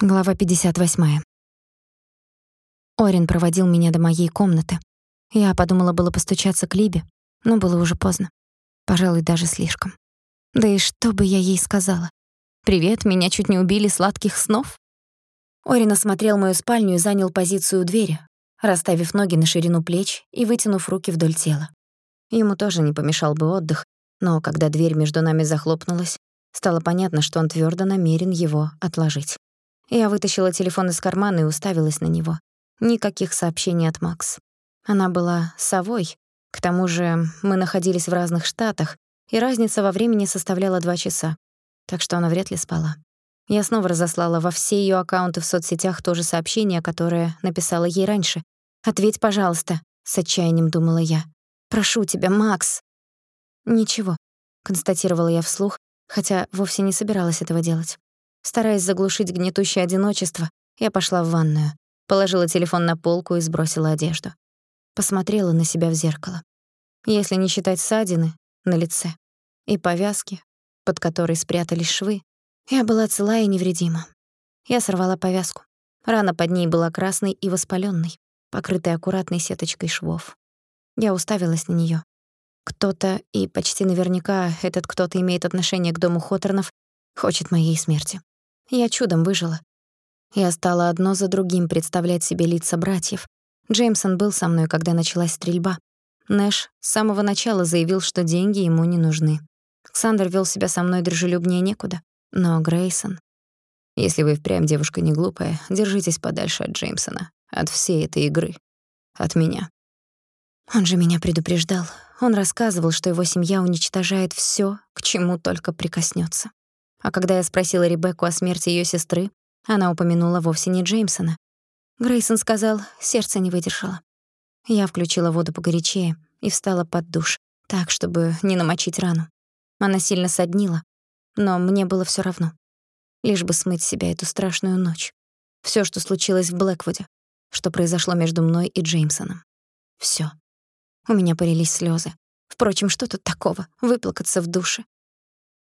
Глава 58. Орин проводил меня до моей комнаты. Я подумала было постучаться к Либе, но было уже поздно. Пожалуй, даже слишком. Да и что бы я ей сказала? «Привет, меня чуть не убили сладких снов?» Орин осмотрел мою спальню и занял позицию у двери, расставив ноги на ширину плеч и вытянув руки вдоль тела. Ему тоже не помешал бы отдых, но когда дверь между нами захлопнулась, стало понятно, что он твёрдо намерен его отложить. Я вытащила телефон из кармана и уставилась на него. Никаких сообщений от Макс. Она была совой. К тому же мы находились в разных штатах, и разница во времени составляла два часа. Так что она вряд ли спала. Я снова разослала во все её аккаунты в соцсетях то же сообщение, которое написала ей раньше. «Ответь, пожалуйста», — с отчаянием думала я. «Прошу тебя, Макс». «Ничего», — констатировала я вслух, хотя вовсе не собиралась этого делать. Стараясь заглушить гнетущее одиночество, я пошла в ванную, положила телефон на полку и сбросила одежду. Посмотрела на себя в зеркало. Если не считать ссадины на лице и повязки, под которой спрятались швы, я была цела и невредима. Я сорвала повязку. Рана под ней была красной и воспалённой, покрытой аккуратной сеточкой швов. Я уставилась на неё. Кто-то, и почти наверняка этот кто-то имеет отношение к дому Хоторнов, хочет моей смерти. Я чудом выжила. Я стала одно за другим представлять себе лица братьев. Джеймсон был со мной, когда началась стрельба. Нэш с самого начала заявил, что деньги ему не нужны. Александр вел себя со мной дружелюбнее некуда. Но Грейсон... Если вы впрямь девушка не глупая, держитесь подальше от Джеймсона, от всей этой игры, от меня. Он же меня предупреждал. Он рассказывал, что его семья уничтожает всё, к чему только прикоснётся. А когда я спросила Ребекку о смерти её сестры, она упомянула вовсе не Джеймсона. Грейсон сказал, сердце не выдержало. Я включила воду погорячее и встала под душ, так, чтобы не намочить рану. Она сильно соднила, но мне было всё равно. Лишь бы смыть с себя эту страшную ночь. Всё, что случилось в Блэквуде, что произошло между мной и Джеймсоном. Всё. У меня полились слёзы. Впрочем, что тут такого? Выплакаться в душе.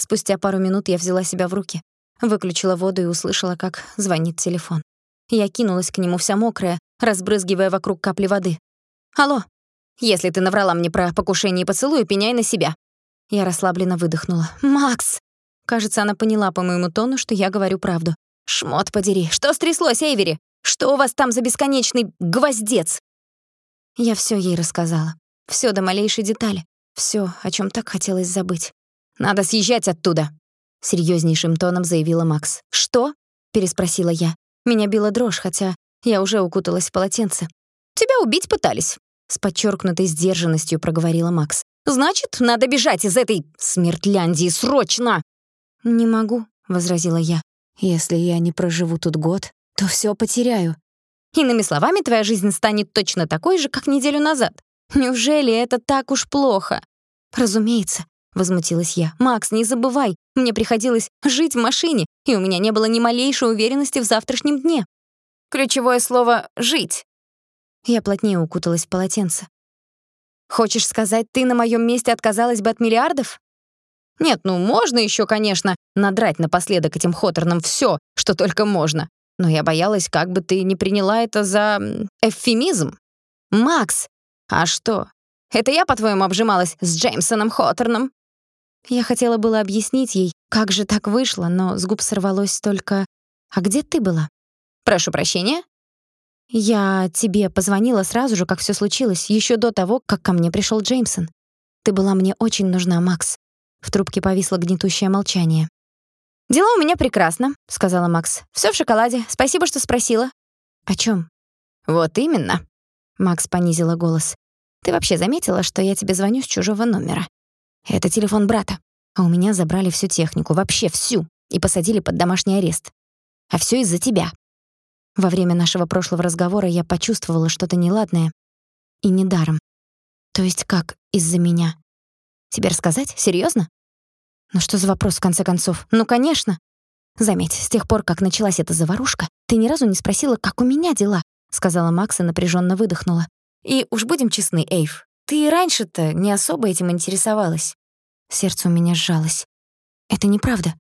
Спустя пару минут я взяла себя в руки, выключила воду и услышала, как звонит телефон. Я кинулась к нему вся мокрая, разбрызгивая вокруг капли воды. «Алло, если ты наврала мне про покушение и поцелуй, пеняй на себя». Я расслабленно выдохнула. «Макс!» Кажется, она поняла по моему тону, что я говорю правду. «Шмот подери, что стряслось, Эйвери? Что у вас там за бесконечный гвоздец?» Я всё ей рассказала. Всё до малейшей детали. Всё, о чём так хотелось забыть. Надо съезжать оттуда, серьёзнейшим тоном заявила Макс. Что? переспросила я. Меня била дрожь, хотя я уже укуталась в полотенце. Тебя убить пытались, с подчеркнутой сдержанностью проговорила Макс. Значит, надо бежать из этой смертляндии срочно. Не могу, возразила я. Если я не проживу тут год, то всё потеряю. Иными словами, твоя жизнь станет точно такой же, как неделю назад. Неужели это так уж плохо? Разумеется, — возмутилась я. «Макс, не забывай, мне приходилось жить в машине, и у меня не было ни малейшей уверенности в завтрашнем дне». Ключевое слово «жить». Я плотнее укуталась в полотенце. «Хочешь сказать, ты на моем месте отказалась бы от миллиардов?» «Нет, ну можно еще, конечно, надрать напоследок этим Хоторном все, что только можно. Но я боялась, как бы ты не приняла это за эвфемизм». «Макс!» «А что? Это я, по-твоему, обжималась с Джеймсоном Хоторном?» Я хотела было объяснить ей, как же так вышло, но с губ сорвалось только «А где ты была?» «Прошу прощения?» «Я тебе позвонила сразу же, как всё случилось, ещё до того, как ко мне пришёл Джеймсон. Ты была мне очень нужна, Макс». В трубке повисло гнетущее молчание. «Дела у меня прекрасно», — сказала Макс. «Всё в шоколаде. Спасибо, что спросила». «О чём?» «Вот именно», — Макс понизила голос. «Ты вообще заметила, что я тебе звоню с чужого номера?» Это телефон брата. А у меня забрали всю технику, вообще всю, и посадили под домашний арест. А всё из-за тебя. Во время нашего прошлого разговора я почувствовала что-то неладное. И недаром. То есть как из-за меня? Тебе рассказать? Серьёзно? Ну что за вопрос, в конце концов? Ну, конечно. Заметь, с тех пор, как началась эта заварушка, ты ни разу не спросила, как у меня дела, сказала Макс и напряжённо выдохнула. И уж будем честны, Эйв, ты и раньше-то не особо этим интересовалась. Сердце у меня сжалось. Это неправда.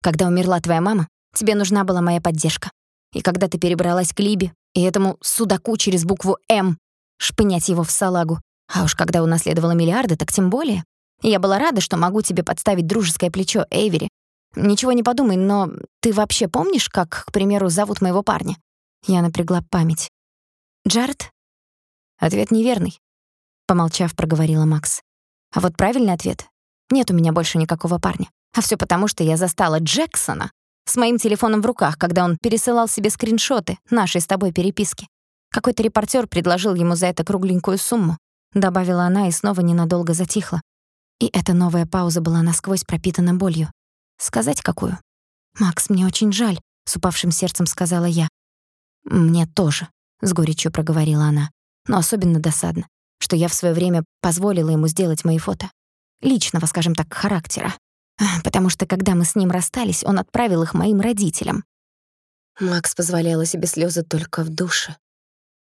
Когда умерла твоя мама, тебе нужна была моя поддержка. И когда ты перебралась к Либе и этому судаку через букву «М», шпынять его в салагу. А уж когда унаследовала миллиарды, так тем более. Я была рада, что могу тебе подставить дружеское плечо Эйвери. Ничего не подумай, но ты вообще помнишь, как, к примеру, зовут моего парня? Я напрягла память. Джаред? Ответ неверный. Помолчав, проговорила Макс. А вот правильный ответ — нет у меня больше никакого парня. А всё потому, что я застала Джексона с моим телефоном в руках, когда он пересылал себе скриншоты нашей с тобой переписки. Какой-то репортер предложил ему за это кругленькую сумму, добавила она и снова ненадолго затихла. И эта новая пауза была насквозь пропитана болью. Сказать какую? Макс, мне очень жаль, с упавшим сердцем сказала я. Мне тоже, с горечью проговорила она. Но особенно досадно, что я в своё время позволила ему сделать мои фото. Личного, скажем так, характера. Потому что когда мы с ним расстались, он отправил их моим родителям. Макс позволяла себе слёзы только в душе.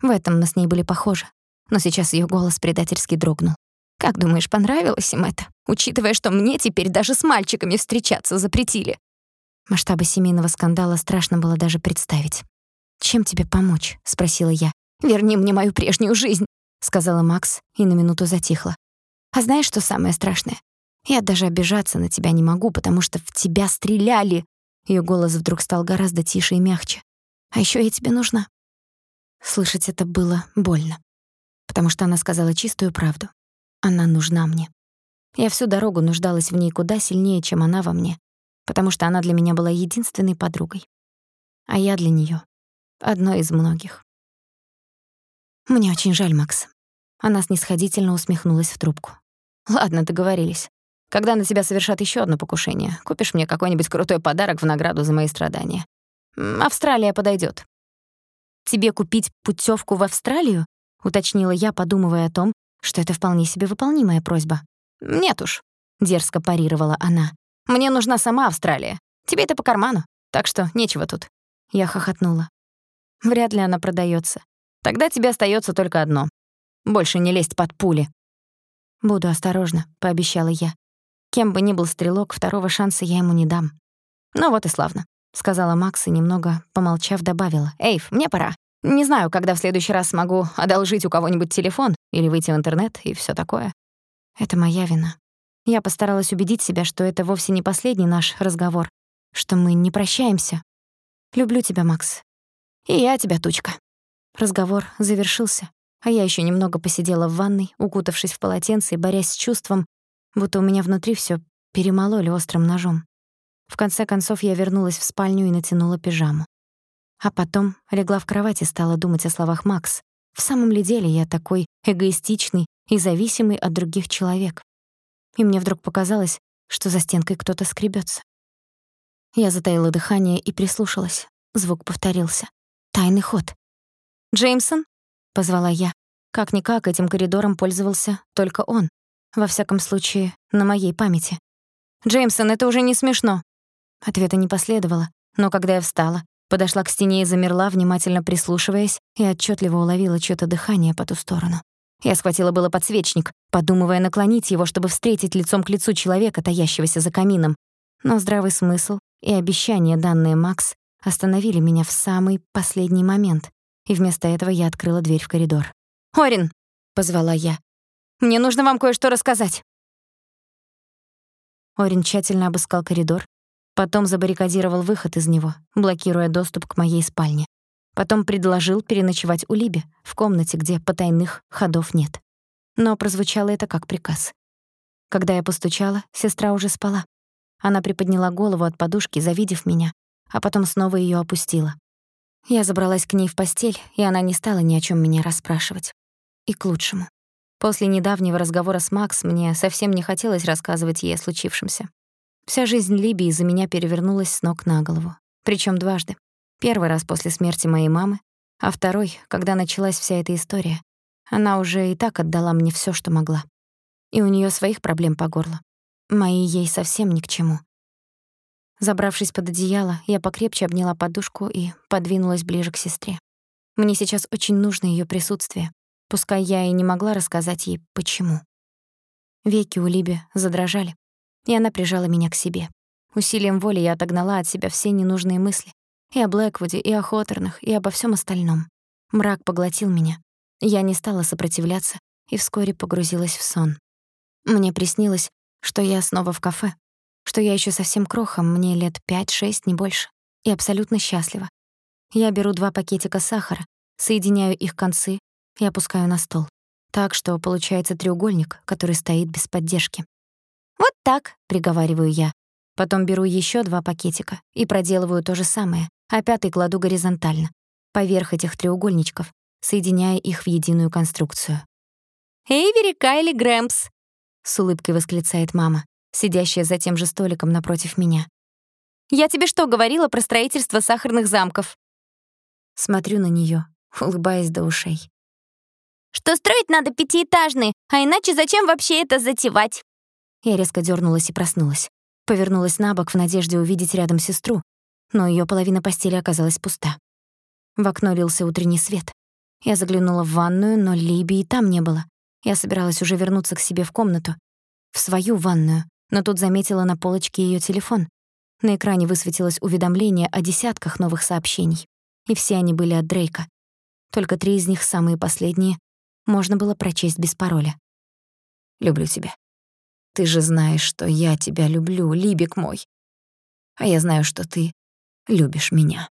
В этом мы с ней были похожи. Но сейчас её голос предательски дрогнул. Как думаешь, понравилось им это, учитывая, что мне теперь даже с мальчиками встречаться запретили? Масштабы семейного скандала страшно было даже представить. «Чем тебе помочь?» — спросила я. «Верни мне мою прежнюю жизнь», — сказала Макс и на минуту затихла. «А знаешь, что самое страшное? Я даже обижаться на тебя не могу, потому что в тебя стреляли». Её голос вдруг стал гораздо тише и мягче. «А ещё я тебе нужна». Слышать это было больно, потому что она сказала чистую правду. Она нужна мне. Я всю дорогу нуждалась в ней куда сильнее, чем она во мне, потому что она для меня была единственной подругой. А я для неё одной из многих. Мне очень жаль, Макс. Она снисходительно усмехнулась в трубку. Ладно, договорились. Когда на тебя совершат ещё одно покушение, купишь мне какой-нибудь крутой подарок в награду за мои страдания. Австралия подойдёт. Тебе купить путёвку в Австралию? уточнила я, подумывая о том, что это вполне себе выполнимая просьба. «Нет уж», — дерзко парировала она. «Мне нужна сама Австралия. Тебе это по карману, так что нечего тут». Я хохотнула. Вряд ли она продаётся. Тогда тебе остаётся только одно — больше не лезть под пули. «Буду осторожна», — пообещала я. Кем бы ни был стрелок, второго шанса я ему не дам. «Ну вот и славно», — сказала Макс и, немного помолчав, добавила. «Эйв, мне пора. Не знаю, когда в следующий раз смогу одолжить у кого-нибудь телефон или выйти в интернет и всё такое. Это моя вина. Я постаралась убедить себя, что это вовсе не последний наш разговор, что мы не прощаемся. Люблю тебя, Макс. И я тебя, Тучка. Разговор завершился, а я ещё немного посидела в ванной, укутавшись в полотенце и борясь с чувством, будто у меня внутри всё перемололи острым ножом. В конце концов я вернулась в спальню и натянула пижаму. А потом легла в кровать и стала думать о словах Макс. В самом ли деле я такой эгоистичный и зависимый от других человек? И мне вдруг показалось, что за стенкой кто-то скребётся. Я затаила дыхание и прислушалась. Звук повторился. Тайный ход. «Джеймсон?» — позвала я. Как-никак этим коридором пользовался только он. Во всяком случае, на моей памяти. «Джеймсон, это уже не смешно». Ответа не последовало, но когда я встала, Подошла к стене и замерла, внимательно прислушиваясь, и отчетливо уловила чьё-то дыхание по ту сторону. Я схватила было подсвечник, подумывая наклонить его, чтобы встретить лицом к лицу человека, таящегося за камином. Но здравый смысл и обещания, данные Макс, остановили меня в самый последний момент, и вместо этого я открыла дверь в коридор. «Орин!» — позвала я. «Мне нужно вам кое-что рассказать». Орин тщательно обыскал коридор, Потом забаррикадировал выход из него, блокируя доступ к моей спальне. Потом предложил переночевать у Либи, в комнате, где потайных ходов нет. Но прозвучало это как приказ. Когда я постучала, сестра уже спала. Она приподняла голову от подушки, завидев меня, а потом снова её опустила. Я забралась к ней в постель, и она не стала ни о чём меня расспрашивать. И к лучшему. После недавнего разговора с Макс мне совсем не хотелось рассказывать ей о случившемся. Вся жизнь Либии за меня перевернулась с ног на голову. Причём дважды. Первый раз после смерти моей мамы, а второй, когда началась вся эта история. Она уже и так отдала мне всё, что могла. И у неё своих проблем по горло. Мои ей совсем ни к чему. Забравшись под одеяло, я покрепче обняла подушку и подвинулась ближе к сестре. Мне сейчас очень нужно её присутствие, пускай я и не могла рассказать ей, почему. Веки у Либи задрожали и она прижала меня к себе. Усилием воли я отогнала от себя все ненужные мысли, И о Блэквуде, и о Хоторнах, и обо всем остальном. Мрак поглотил меня. Я не стала сопротивляться и вскоре погрузилась в сон. Мне приснилось, что я снова в кафе, что я еще совсем крохом, мне лет пять-шесть, не больше, и абсолютно счастлива. Я беру два пакетика сахара, соединяю их концы и опускаю на стол. Так что получается треугольник, который стоит без поддержки. «Вот так», — приговариваю я. Потом беру еще два пакетика и проделываю то же самое, а пятый кладу горизонтально, поверх этих треугольничков, соединяя их в единую конструкцию. «Эйвери Кайли Грэмпс!» — с улыбкой восклицает мама, сидящая за тем же столиком напротив меня. «Я тебе что говорила про строительство сахарных замков?» Смотрю на неё, улыбаясь до ушей. «Что строить надо пятиэтажные, а иначе зачем вообще это затевать?» Я резко дернулась и проснулась. Повернулась на бок в надежде увидеть рядом сестру, но ее половина постели оказалась пуста. В окно лился утренний свет. Я заглянула в ванную, но Либи там не было. Я собиралась уже вернуться к себе в комнату, в свою ванную, но тут заметила на полочке ее телефон. На экране высветилось уведомление о десятках новых сообщений, и все они были от Дрейка. Только три из них, самые последние, можно было прочесть без пароля. «Люблю тебя. Ты же знаешь, что я тебя люблю, Либик мой. А я знаю, что ты любишь меня».